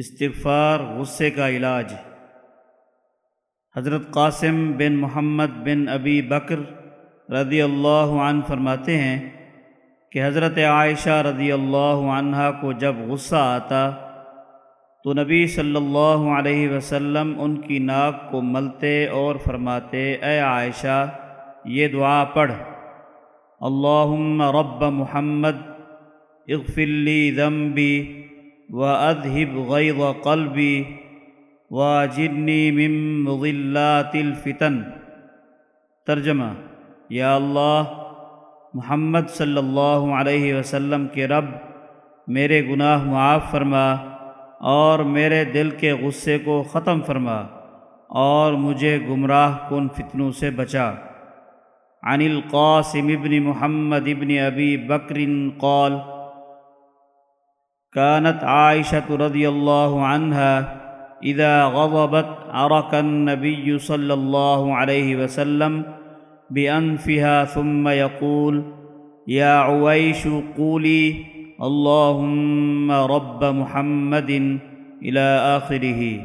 استغفار، غصے کا علاج۔ حضرت قاسم بن محمد بن ابی بکر رضی اللہ عنہ فرماتے ہیں کہ حضرت عائشہ رضی اللہ عنہ کو جب غصہ آتا تو نبی صلی اللہ علیہ وسلم ان کی ناک کو ملتے اور فرماتے، اے عائشہ، یہ دعا پڑھ۔ اللہم رب محمد اغفر لی ذنبی و ادہب غیظ قلبی واجرنی من مضلات الفتن۔ ترجمہ، یا اللہ، محمد صلی اللہ علیہ وسلم کے رب، میرے گناہ معاف فرما اور میرے دل کے غصے کو ختم فرما اور مجھے گمراہ کن فتنوں سے بچا۔ عن القاسم ابن محمد ابن ابی بکر قال كانت عائشة رضي الله عنها إذا غضبت عرك النبي صلى الله عليه وسلم بأنفها ثم يقول يا عويش قولي اللهم رب محمد إلى آخره.